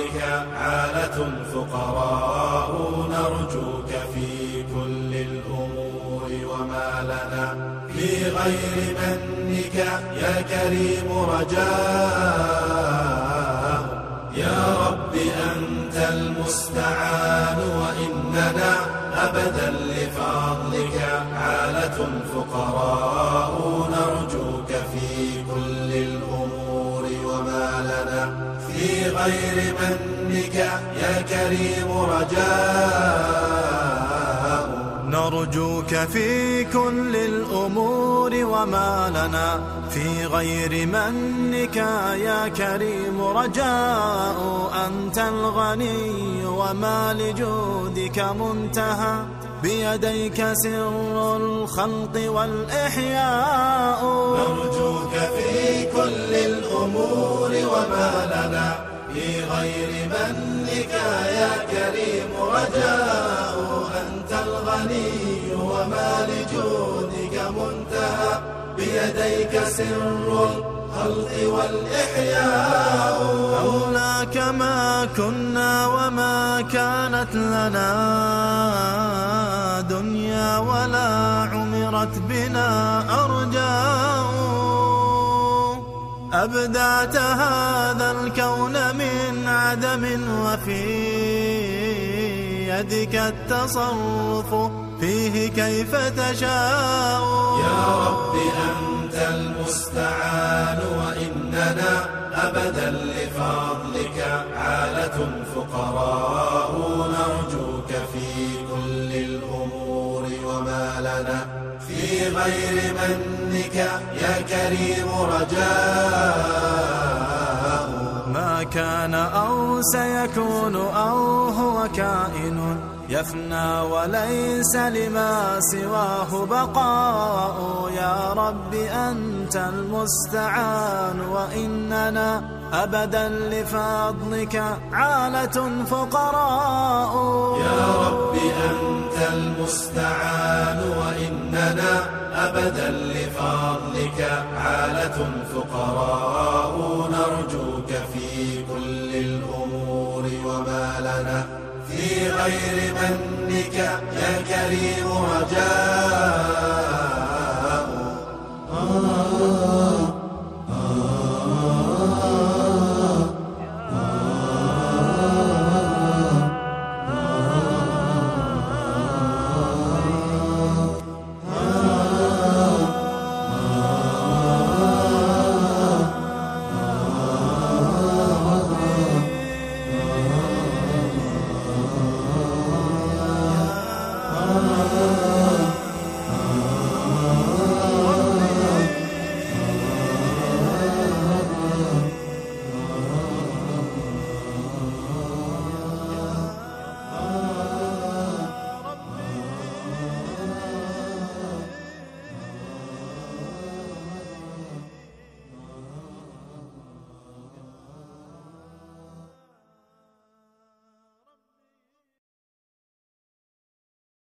فضلك عالة فقراء نرجوك في كل الأمور وما لنا في غير منك يا كريم رجاء. يا رب أنت المستعان وإننا أبدا غير منك يا كريم رجاء. نرجوك في كل الأمور وما لنا في غير منك يا كريم رجاء. أنت الغني وما لجودك منتهى. بيديك سر الخلق والإحياء. نرجوك في كل الأمور وما لنا في غير منك يا كريم رجاء أنت الغني وما لجودك منتهى. بيديك سر الخلق والإحياء. أولاك ما كنا وما كانت لنا. دنيا ولا عمرت بنا أرجاء. أبدعت هذا الكون من عدم وفي يدك التصرف فيه كيف تشاء. يا رب أنت المستعان وإننا أبدا لفضلك عالة فقراء نرجوك في كل الأمور وما لنا في غير منك يا كريم رجاء. ما كان أو سيكون أو هو كائن يفنى وليس لما سواه بقاء. يا رب أنت المستعان وإننا أبدا لفضلك عالة فقراء. يا رب أنت المستعان وإننا أبدا لفضلك عالة فقراء نرجوك في كل الأمور وما لنا في غير منك يا كريم رجاء.